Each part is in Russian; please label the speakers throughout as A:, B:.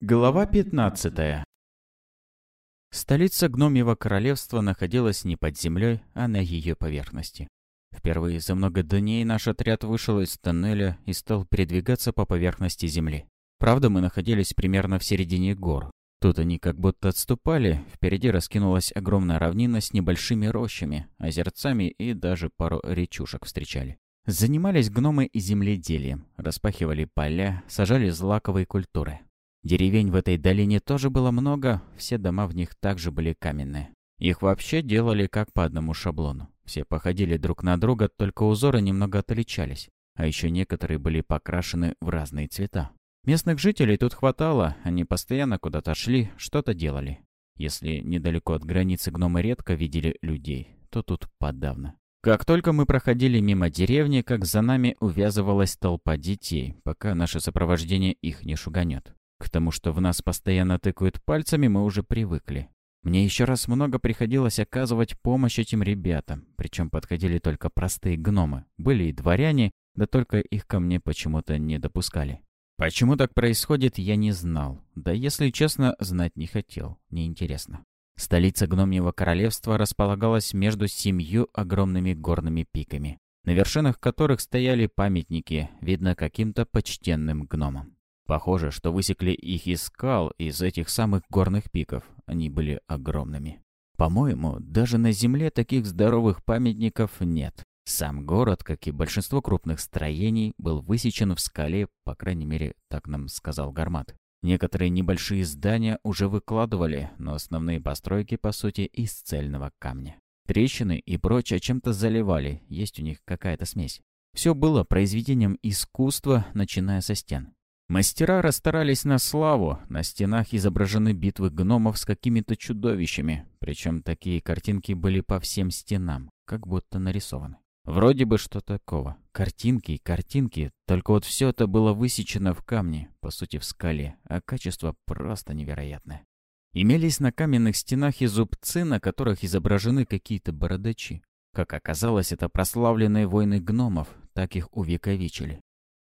A: Глава 15 Столица гномьего королевства находилась не под землей, а на ее поверхности. Впервые за много дней наш отряд вышел из тоннеля и стал передвигаться по поверхности земли. Правда, мы находились примерно в середине гор. Тут они как будто отступали, впереди раскинулась огромная равнина с небольшими рощами, озерцами и даже пару речушек встречали. Занимались гномы и земледелием, распахивали поля, сажали злаковые культуры. Деревень в этой долине тоже было много, все дома в них также были каменные. Их вообще делали как по одному шаблону. Все походили друг на друга, только узоры немного отличались. А еще некоторые были покрашены в разные цвета. Местных жителей тут хватало, они постоянно куда-то шли, что-то делали. Если недалеко от границы гномы редко видели людей, то тут подавно. Как только мы проходили мимо деревни, как за нами увязывалась толпа детей, пока наше сопровождение их не шуганет. К тому, что в нас постоянно тыкают пальцами, мы уже привыкли. Мне еще раз много приходилось оказывать помощь этим ребятам, причем подходили только простые гномы. Были и дворяне, да только их ко мне почему-то не допускали. Почему так происходит, я не знал. Да, если честно, знать не хотел. Неинтересно. Столица гномьего королевства располагалась между семью огромными горными пиками, на вершинах которых стояли памятники, видно каким-то почтенным гномам. Похоже, что высекли их из скал, из этих самых горных пиков. Они были огромными. По-моему, даже на Земле таких здоровых памятников нет. Сам город, как и большинство крупных строений, был высечен в скале, по крайней мере, так нам сказал Гармат. Некоторые небольшие здания уже выкладывали, но основные постройки, по сути, из цельного камня. Трещины и прочее чем-то заливали, есть у них какая-то смесь. Все было произведением искусства, начиная со стен. Мастера расстарались на славу, на стенах изображены битвы гномов с какими-то чудовищами, причем такие картинки были по всем стенам, как будто нарисованы. Вроде бы что такого. Картинки и картинки, только вот все это было высечено в камне, по сути в скале, а качество просто невероятное. Имелись на каменных стенах и зубцы, на которых изображены какие-то бородачи. Как оказалось, это прославленные войны гномов, так их увековечили.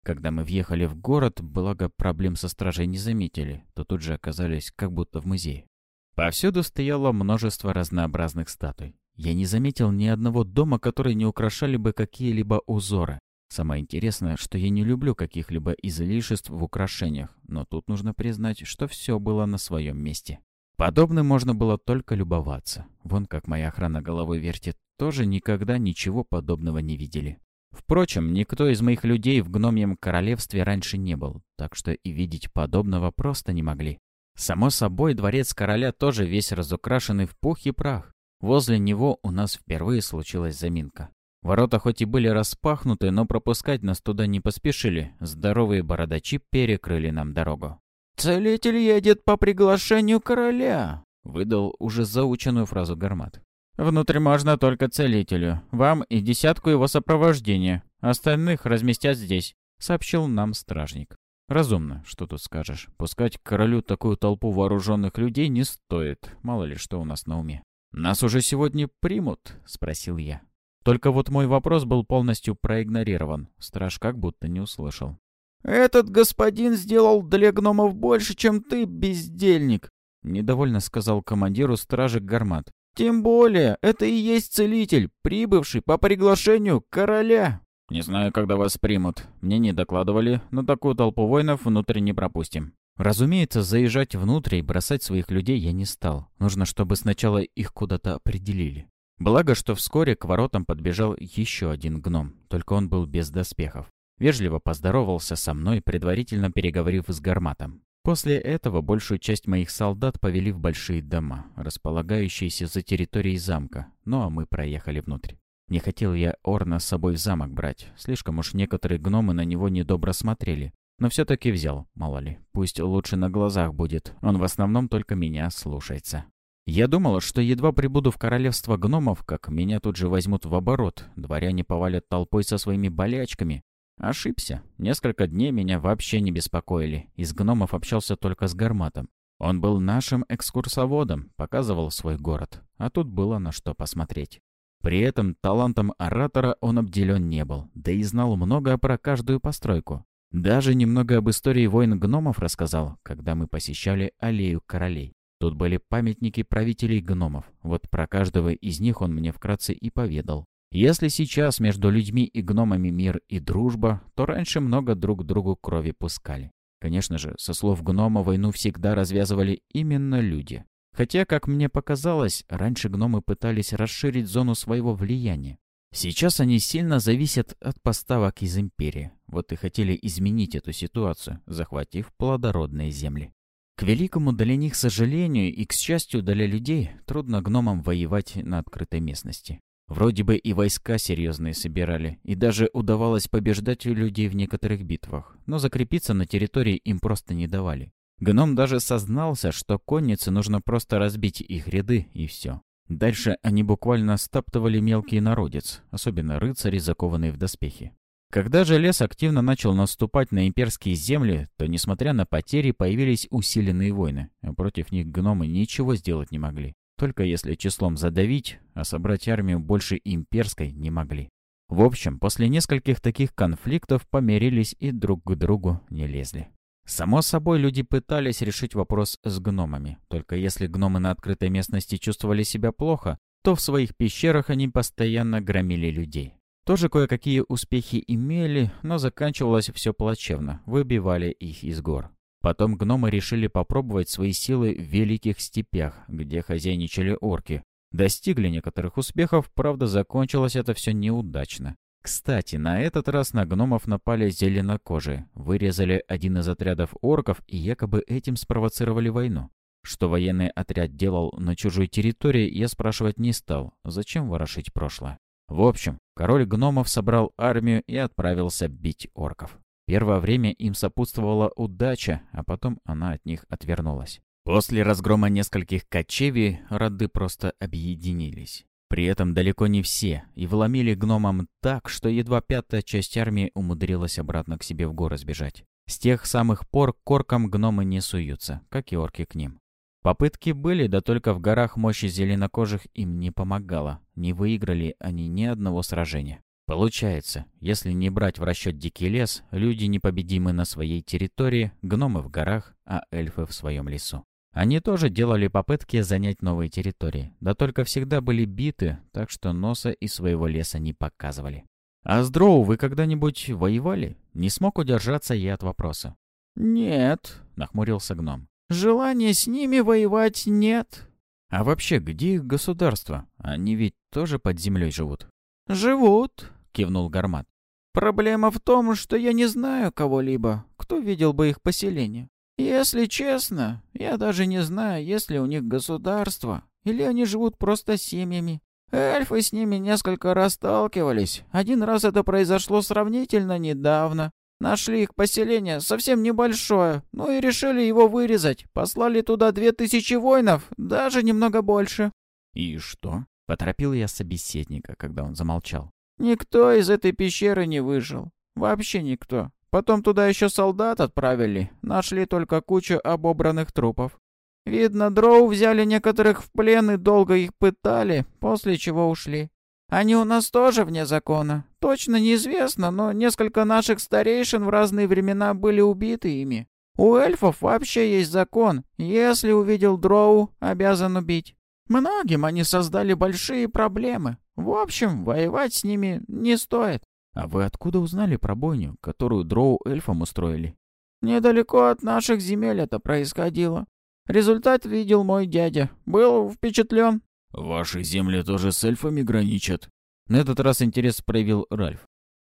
A: Когда мы въехали в город, благо проблем со стражей не заметили, то тут же оказались как будто в музее. Повсюду стояло множество разнообразных статуй. Я не заметил ни одного дома, которые не украшали бы какие-либо узоры. Самое интересное, что я не люблю каких-либо излишеств в украшениях, но тут нужно признать, что все было на своем месте. Подобным можно было только любоваться. Вон как моя охрана головой вертит, тоже никогда ничего подобного не видели. Впрочем, никто из моих людей в гномьем королевстве раньше не был, так что и видеть подобного просто не могли. Само собой, дворец короля тоже весь разукрашенный в пух и прах. Возле него у нас впервые случилась заминка. Ворота хоть и были распахнуты, но пропускать нас туда не поспешили. Здоровые бородачи перекрыли нам дорогу. «Целитель едет по приглашению короля!» — выдал уже заученную фразу Гармат. Внутрь можно только целителю, вам и десятку его сопровождения. Остальных разместят здесь», — сообщил нам стражник. «Разумно, что тут скажешь. Пускать к королю такую толпу вооруженных людей не стоит. Мало ли что у нас на уме». «Нас уже сегодня примут?» — спросил я. Только вот мой вопрос был полностью проигнорирован. Страж как будто не услышал. «Этот господин сделал для гномов больше, чем ты, бездельник!» Недовольно сказал командиру стражи Гармат. Тем более, это и есть целитель, прибывший по приглашению короля. Не знаю, когда вас примут. Мне не докладывали, но такую толпу воинов внутрь не пропустим. Разумеется, заезжать внутрь и бросать своих людей я не стал. Нужно, чтобы сначала их куда-то определили. Благо, что вскоре к воротам подбежал еще один гном, только он был без доспехов. Вежливо поздоровался со мной, предварительно переговорив с гарматом. После этого большую часть моих солдат повели в большие дома, располагающиеся за территорией замка, ну а мы проехали внутрь. Не хотел я Орна с собой в замок брать, слишком уж некоторые гномы на него недобро смотрели. Но все-таки взял, мало ли, пусть лучше на глазах будет, он в основном только меня слушается. Я думал, что едва прибуду в королевство гномов, как меня тут же возьмут в оборот, дворяне повалят толпой со своими болячками, Ошибся. Несколько дней меня вообще не беспокоили. Из гномов общался только с Гарматом. Он был нашим экскурсоводом, показывал свой город. А тут было на что посмотреть. При этом талантом оратора он обделен не был, да и знал много про каждую постройку. Даже немного об истории войн гномов рассказал, когда мы посещали аллею королей. Тут были памятники правителей гномов. Вот про каждого из них он мне вкратце и поведал. Если сейчас между людьми и гномами мир и дружба, то раньше много друг другу крови пускали. Конечно же, со слов гнома войну всегда развязывали именно люди. Хотя, как мне показалось, раньше гномы пытались расширить зону своего влияния. Сейчас они сильно зависят от поставок из Империи. Вот и хотели изменить эту ситуацию, захватив плодородные земли. К великому для них сожалению и к счастью для людей, трудно гномам воевать на открытой местности. Вроде бы и войска серьезные собирали, и даже удавалось побеждать у людей в некоторых битвах, но закрепиться на территории им просто не давали. Гном даже сознался, что коннице нужно просто разбить их ряды, и все. Дальше они буквально стаптывали мелкий народец, особенно рыцари, закованные в доспехи. Когда же лес активно начал наступать на имперские земли, то, несмотря на потери, появились усиленные войны, а против них гномы ничего сделать не могли. Только если числом задавить, а собрать армию больше имперской не могли. В общем, после нескольких таких конфликтов помирились и друг к другу не лезли. Само собой, люди пытались решить вопрос с гномами. Только если гномы на открытой местности чувствовали себя плохо, то в своих пещерах они постоянно громили людей. Тоже кое-какие успехи имели, но заканчивалось все плачевно, выбивали их из гор. Потом гномы решили попробовать свои силы в Великих Степях, где хозяйничали орки. Достигли некоторых успехов, правда, закончилось это все неудачно. Кстати, на этот раз на гномов напали зеленокожие, вырезали один из отрядов орков и якобы этим спровоцировали войну. Что военный отряд делал на чужой территории, я спрашивать не стал. Зачем ворошить прошлое? В общем, король гномов собрал армию и отправился бить орков. Первое время им сопутствовала удача, а потом она от них отвернулась. После разгрома нескольких кочевий роды просто объединились. При этом далеко не все, и вломили гномам так, что едва пятая часть армии умудрилась обратно к себе в горы сбежать. С тех самых пор к оркам гномы не суются, как и орки к ним. Попытки были, да только в горах мощи зеленокожих им не помогала. Не выиграли они ни одного сражения. Получается, если не брать в расчет дикий лес, люди непобедимы на своей территории, гномы в горах, а эльфы в своем лесу. Они тоже делали попытки занять новые территории, да только всегда были биты, так что носа из своего леса не показывали. «А с дроу вы когда-нибудь воевали?» Не смог удержаться я от вопроса.
B: «Нет», —
A: нахмурился гном.
B: «Желания с ними воевать нет».
A: «А вообще, где их государство? Они ведь тоже под землей живут».
B: «Живут»,
A: кивнул Гармат.
B: Проблема в том, что я не знаю кого-либо, кто видел бы их поселение. Если честно, я даже не знаю, есть ли у них государство, или они живут просто семьями. Эльфы с ними несколько раз сталкивались. Один раз это произошло сравнительно недавно. Нашли их поселение, совсем небольшое, ну и решили его вырезать. Послали туда две тысячи воинов, даже немного больше.
A: «И что?» — поторопил я собеседника, когда он замолчал.
B: Никто из этой пещеры не выжил. Вообще никто. Потом туда еще солдат отправили. Нашли только кучу обобранных трупов. Видно, дроу взяли некоторых в плен и долго их пытали, после чего ушли. Они у нас тоже вне закона. Точно неизвестно, но несколько наших старейшин в разные времена были убиты ими. У эльфов вообще есть закон. Если увидел дроу, обязан убить. Многим они создали большие проблемы. В общем, воевать с ними не стоит.
A: А вы откуда узнали про бойню, которую дроу эльфам устроили?
B: Недалеко от наших земель это происходило. Результат видел мой дядя. Был впечатлен.
A: Ваши земли тоже с эльфами граничат? На этот раз интерес проявил Ральф.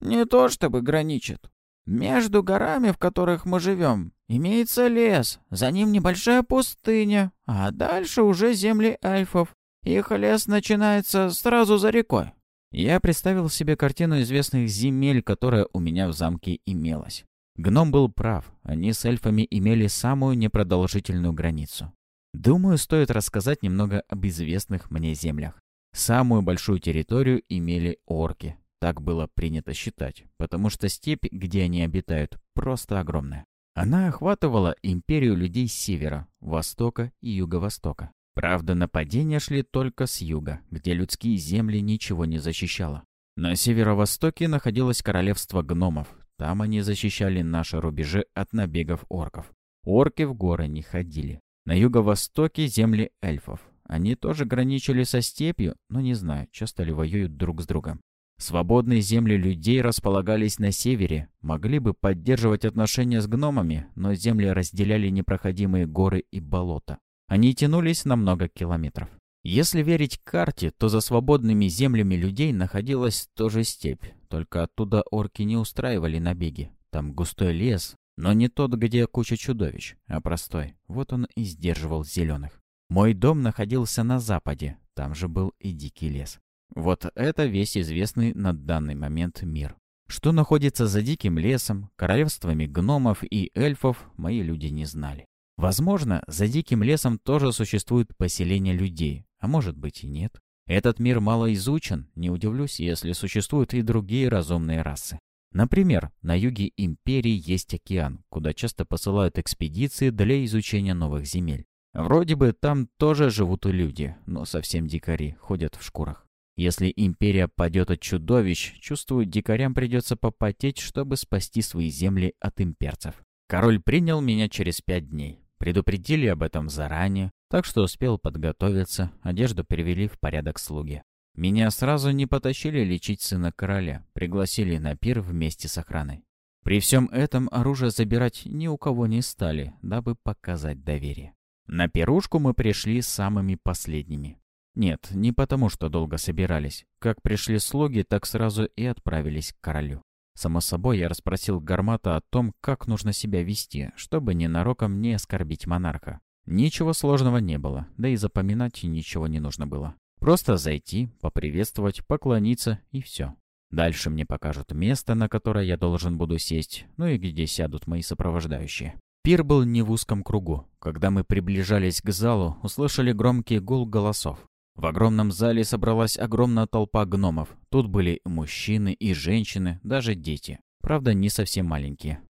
B: Не то чтобы граничат. Между горами, в которых мы живем, имеется лес, за ним небольшая пустыня, а дальше уже земли эльфов. Их лес начинается сразу за рекой.
A: Я представил себе картину известных земель, которая у меня в замке имелась. Гном был прав, они с эльфами имели самую непродолжительную границу. Думаю, стоит рассказать немного об известных мне землях. Самую большую территорию имели орки, так было принято считать, потому что степь, где они обитают, просто огромная. Она охватывала империю людей с севера, востока и юго-востока. Правда, нападения шли только с юга, где людские земли ничего не защищало. На северо-востоке находилось королевство гномов. Там они защищали наши рубежи от набегов орков. Орки в горы не ходили. На юго-востоке земли эльфов. Они тоже граничили со степью, но не знаю, часто ли воюют друг с другом. Свободные земли людей располагались на севере, могли бы поддерживать отношения с гномами, но земли разделяли непроходимые горы и болота. Они тянулись на много километров. Если верить карте, то за свободными землями людей находилась тоже степь, только оттуда орки не устраивали набеги. Там густой лес, но не тот, где куча чудовищ, а простой. Вот он и сдерживал зеленых. Мой дом находился на западе, там же был и дикий лес. Вот это весь известный на данный момент мир. Что находится за диким лесом, королевствами гномов и эльфов, мои люди не знали. Возможно, за диким лесом тоже существует поселение людей, а может быть и нет. Этот мир мало изучен, не удивлюсь, если существуют и другие разумные расы. Например, на юге империи есть океан, куда часто посылают экспедиции для изучения новых земель. Вроде бы там тоже живут и люди, но совсем дикари, ходят в шкурах. Если империя падет от чудовищ, чувствую, дикарям придется попотеть, чтобы спасти свои земли от имперцев. Король принял меня через пять дней. Предупредили об этом заранее, так что успел подготовиться, одежду перевели в порядок слуги. Меня сразу не потащили лечить сына короля, пригласили на пир вместе с охраной. При всем этом оружие забирать ни у кого не стали, дабы показать доверие. На пирушку мы пришли самыми последними. Нет, не потому, что долго собирались. Как пришли слуги, так сразу и отправились к королю. Само собой, я расспросил Гармата о том, как нужно себя вести, чтобы ненароком не оскорбить монарха. Ничего сложного не было, да и запоминать ничего не нужно было. Просто зайти, поприветствовать, поклониться и все. Дальше мне покажут место, на которое я должен буду сесть, ну и где сядут мои сопровождающие. Пир был не в узком кругу. Когда мы приближались к залу, услышали громкий гул голосов. В огромном зале собралась огромная толпа гномов. Тут были мужчины, и женщины, даже дети. Правда, не совсем маленькие.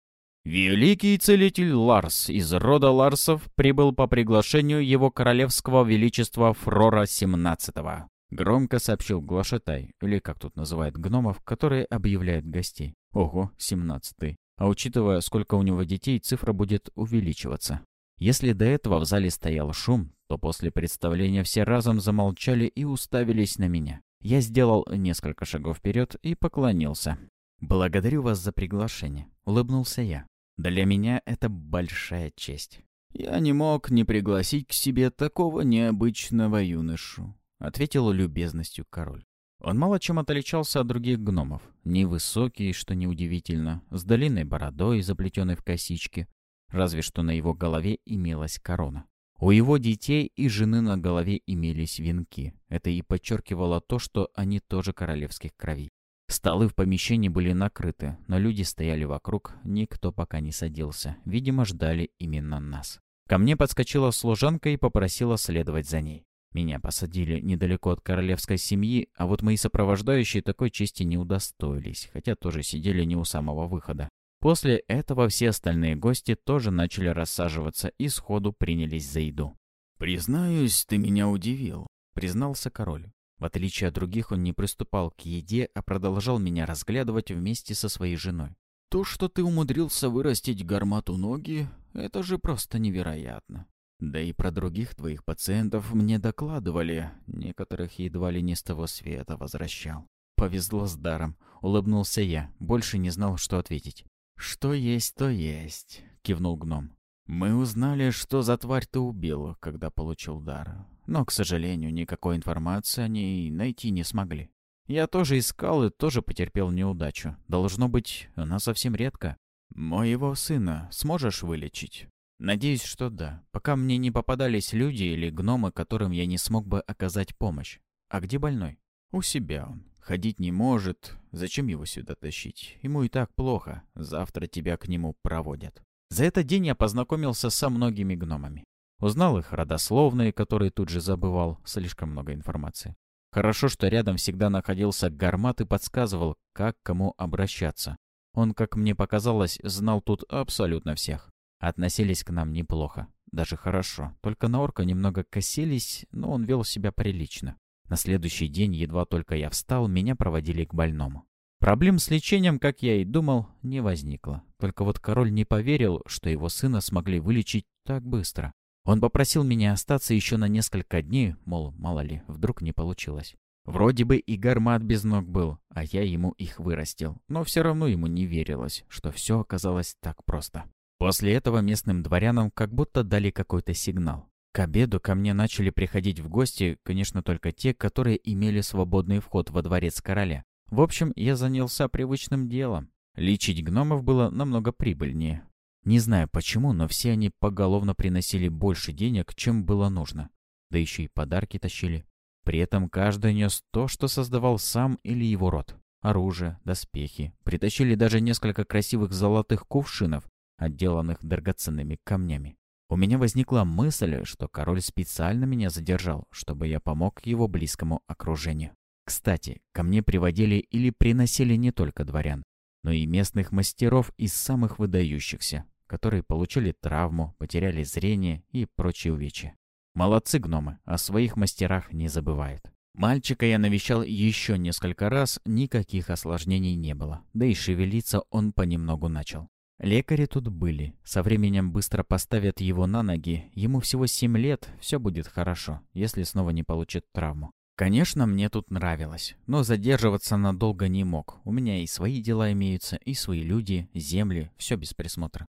A: Великий целитель Ларс из рода Ларсов прибыл по приглашению его королевского величества Фрора XVII. Громко сообщил Глашатай, или как тут называют гномов, которые объявляют гостей. Ого, 17-й. А учитывая, сколько у него детей, цифра будет увеличиваться. Если до этого в зале стоял шум, то после представления все разом замолчали и уставились на меня. Я сделал несколько шагов вперед и поклонился. «Благодарю вас за приглашение», — улыбнулся я. Для меня это большая честь. Я не мог не пригласить к себе такого необычного юношу, ответил любезностью король. Он мало чем отличался от других гномов. Невысокий, что неудивительно, с длинной бородой, заплетенной в косички. Разве что на его голове имелась корона. У его детей и жены на голове имелись венки. Это и подчеркивало то, что они тоже королевских кровей. Столы в помещении были накрыты, но люди стояли вокруг, никто пока не садился. Видимо, ждали именно нас. Ко мне подскочила служанка и попросила следовать за ней. Меня посадили недалеко от королевской семьи, а вот мои сопровождающие такой чести не удостоились, хотя тоже сидели не у самого выхода. После этого все остальные гости тоже начали рассаживаться и сходу принялись за еду. «Признаюсь, ты меня удивил», — признался король. В отличие от других, он не приступал к еде, а продолжал меня разглядывать вместе со своей женой. «То, что ты умудрился вырастить гармату ноги, это же просто невероятно. Да и про других твоих пациентов мне докладывали, некоторых едва ли не с того света возвращал. Повезло с даром, улыбнулся я, больше не знал, что ответить. «Что есть, то есть», — кивнул гном. «Мы узнали, что за тварь ты убил, когда получил дар но, к сожалению, никакой информации о ней найти не смогли. Я тоже искал и тоже потерпел неудачу. Должно быть, она совсем редко. Моего сына сможешь вылечить? Надеюсь, что да. Пока мне не попадались люди или гномы, которым я не смог бы оказать помощь. А где больной? У себя он. Ходить не может. Зачем его сюда тащить? Ему и так плохо. Завтра тебя к нему проводят. За этот день я познакомился со многими гномами. Узнал их родословные, которые тут же забывал. Слишком много информации. Хорошо, что рядом всегда находился гармат и подсказывал, как кому обращаться. Он, как мне показалось, знал тут абсолютно всех. Относились к нам неплохо. Даже хорошо. Только на орка немного косились, но он вел себя прилично. На следующий день, едва только я встал, меня проводили к больному. Проблем с лечением, как я и думал, не возникло. Только вот король не поверил, что его сына смогли вылечить так быстро. Он попросил меня остаться еще на несколько дней, мол, мало ли, вдруг не получилось. Вроде бы и гармат без ног был, а я ему их вырастил. Но все равно ему не верилось, что все оказалось так просто. После этого местным дворянам как будто дали какой-то сигнал. К обеду ко мне начали приходить в гости, конечно, только те, которые имели свободный вход во дворец короля. В общем, я занялся привычным делом. Лечить гномов было намного прибыльнее. Не знаю почему, но все они поголовно приносили больше денег, чем было нужно. Да еще и подарки тащили. При этом каждый нес то, что создавал сам или его род. Оружие, доспехи. Притащили даже несколько красивых золотых кувшинов, отделанных драгоценными камнями. У меня возникла мысль, что король специально меня задержал, чтобы я помог его близкому окружению. Кстати, ко мне приводили или приносили не только дворян, но и местных мастеров из самых выдающихся, которые получили травму, потеряли зрение и прочие увечья. Молодцы гномы, о своих мастерах не забывают. Мальчика я навещал еще несколько раз, никаких осложнений не было, да и шевелиться он понемногу начал. Лекари тут были, со временем быстро поставят его на ноги, ему всего семь лет, все будет хорошо, если снова не получит травму. Конечно, мне тут нравилось, но задерживаться надолго не мог. У меня и свои дела имеются, и свои люди, земли, все без присмотра.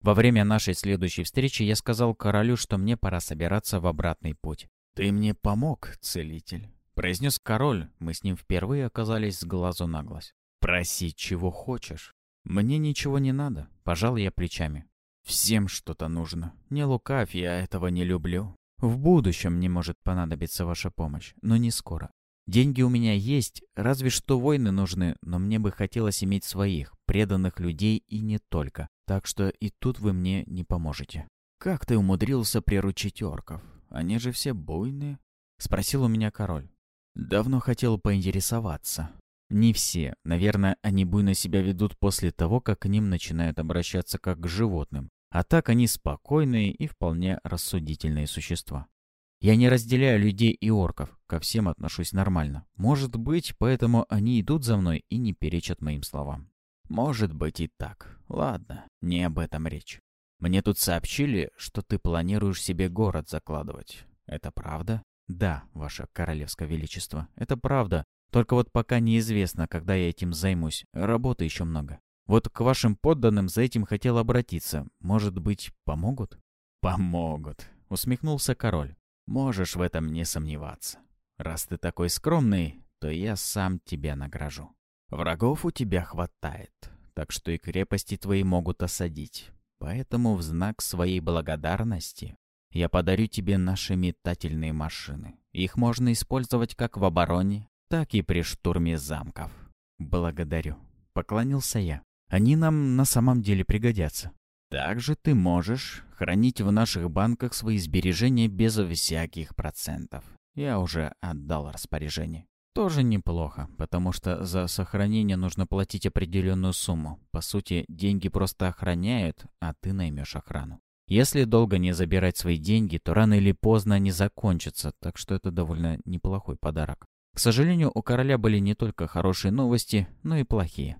A: Во время нашей следующей встречи я сказал королю, что мне пора собираться в обратный путь. «Ты мне помог, целитель», — произнес король. Мы с ним впервые оказались с глазу на глаз. «Проси, чего хочешь. Мне ничего не надо», — пожал я плечами. «Всем что-то нужно. Не лукавь, я этого не люблю. В будущем мне может понадобиться ваша помощь, но не скоро. Деньги у меня есть, разве что войны нужны, но мне бы хотелось иметь своих, преданных людей и не только. Так что и тут вы мне не поможете. Как ты умудрился приручить орков? Они же все буйные? Спросил у меня король. Давно хотел поинтересоваться. Не все. Наверное, они буйно себя ведут после того, как к ним начинают обращаться как к животным. А так они спокойные и вполне рассудительные существа. Я не разделяю людей и орков, ко всем отношусь нормально. Может быть, поэтому они идут за мной и не перечат моим словам. Может быть и так. Ладно, не об этом речь. Мне тут сообщили, что ты планируешь себе город закладывать. Это правда? Да, ваше королевское величество, это правда. Только вот пока неизвестно, когда я этим займусь. Работы еще много. Вот к вашим подданным за этим хотел обратиться. Может быть, помогут? Помогут, усмехнулся король. Можешь в этом не сомневаться. Раз ты такой скромный, то я сам тебя награжу. Врагов у тебя хватает, так что и крепости твои могут осадить. Поэтому в знак своей благодарности я подарю тебе наши метательные машины. Их можно использовать как в обороне, так и при штурме замков. Благодарю. Поклонился я. Они нам на самом деле пригодятся. Также ты можешь хранить в наших банках свои сбережения без всяких процентов. Я уже отдал распоряжение. Тоже неплохо, потому что за сохранение нужно платить определенную сумму. По сути, деньги просто охраняют, а ты наймешь охрану. Если долго не забирать свои деньги, то рано или поздно они закончатся, так что это довольно неплохой подарок. К сожалению, у короля были не только хорошие новости, но и плохие.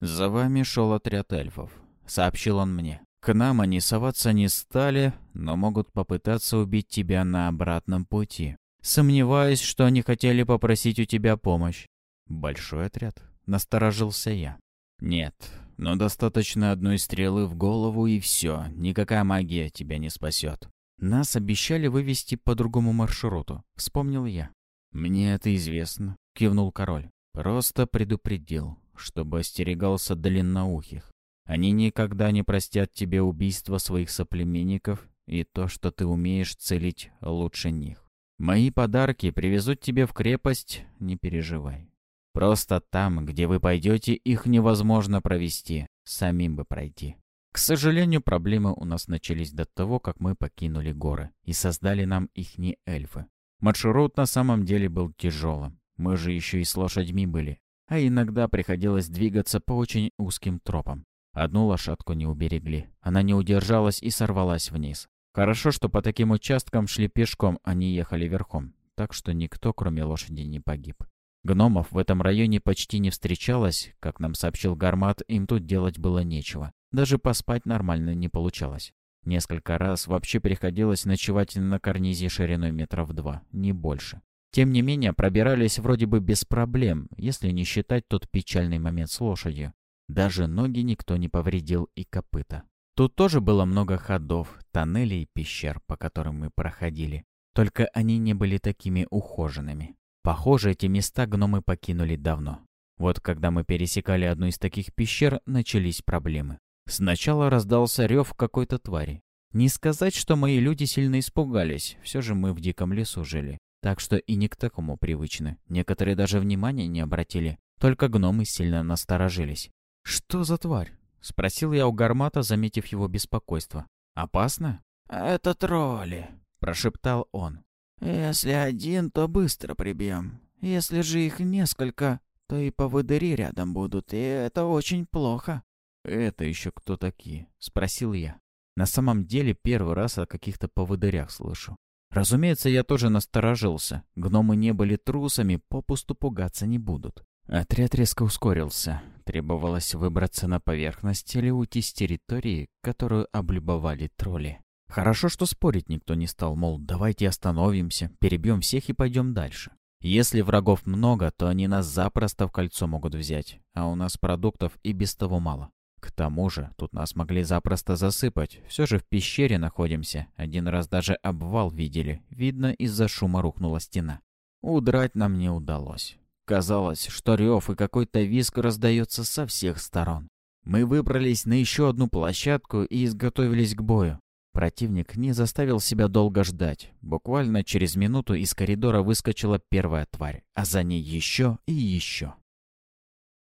A: «За вами шел отряд эльфов», — сообщил он мне. «К нам они соваться не стали, но могут попытаться убить тебя на обратном пути. Сомневаюсь, что они хотели попросить у тебя помощь». «Большой отряд?» — насторожился я. «Нет, но достаточно одной стрелы в голову и все, никакая магия тебя не спасет. Нас обещали вывести по другому маршруту», — вспомнил я. «Мне это известно», — кивнул король. «Просто предупредил чтобы остерегался длинноухих. Они никогда не простят тебе убийство своих соплеменников и то, что ты умеешь целить лучше них. Мои подарки привезут тебе в крепость, не переживай. Просто там, где вы пойдете, их невозможно провести, самим бы пройти. К сожалению, проблемы у нас начались до того, как мы покинули горы и создали нам их не эльфы. Маршрут на самом деле был тяжелым. Мы же еще и с лошадьми были, а иногда приходилось двигаться по очень узким тропам. Одну лошадку не уберегли. Она не удержалась и сорвалась вниз. Хорошо, что по таким участкам шли пешком, а не ехали верхом. Так что никто, кроме лошади, не погиб. Гномов в этом районе почти не встречалось, как нам сообщил Гармат, им тут делать было нечего. Даже поспать нормально не получалось. Несколько раз вообще приходилось ночевать на карнизе шириной метров два, не больше. Тем не менее, пробирались вроде бы без проблем, если не считать тот печальный момент с лошадью. Даже ноги никто не повредил и копыта. Тут тоже было много ходов, тоннелей и пещер, по которым мы проходили. Только они не были такими ухоженными. Похоже, эти места гномы покинули давно. Вот когда мы пересекали одну из таких пещер, начались проблемы. Сначала раздался рев какой-то твари. Не сказать, что мои люди сильно испугались, все же мы в диком лесу жили. Так что и не к такому привычны. Некоторые даже внимания не обратили. Только гномы сильно насторожились. «Что за тварь?» — спросил я у Гармата, заметив его беспокойство. «Опасно?»
B: «Это тролли», — прошептал он. «Если один, то быстро прибьем. Если же их несколько, то и поводыри рядом будут, и это очень плохо».
A: «Это еще кто такие?» — спросил я. На самом деле первый раз о каких-то поводырях слышу. Разумеется, я тоже насторожился. Гномы не были трусами, попусту пугаться не будут. Отряд резко ускорился. Требовалось выбраться на поверхность или уйти с территории, которую облюбовали тролли. Хорошо, что спорить никто не стал, мол, давайте остановимся, перебьем всех и пойдем дальше. Если врагов много, то они нас запросто в кольцо могут взять, а у нас продуктов и без того мало. К тому же, тут нас могли запросто засыпать. Все же в пещере находимся. Один раз даже обвал видели. Видно, из-за шума рухнула стена. Удрать нам не удалось. Казалось, что рев и какой-то визг раздается со всех сторон. Мы выбрались на еще одну площадку и изготовились к бою. Противник не заставил себя долго ждать. Буквально через минуту из коридора выскочила первая тварь, а за ней еще и еще.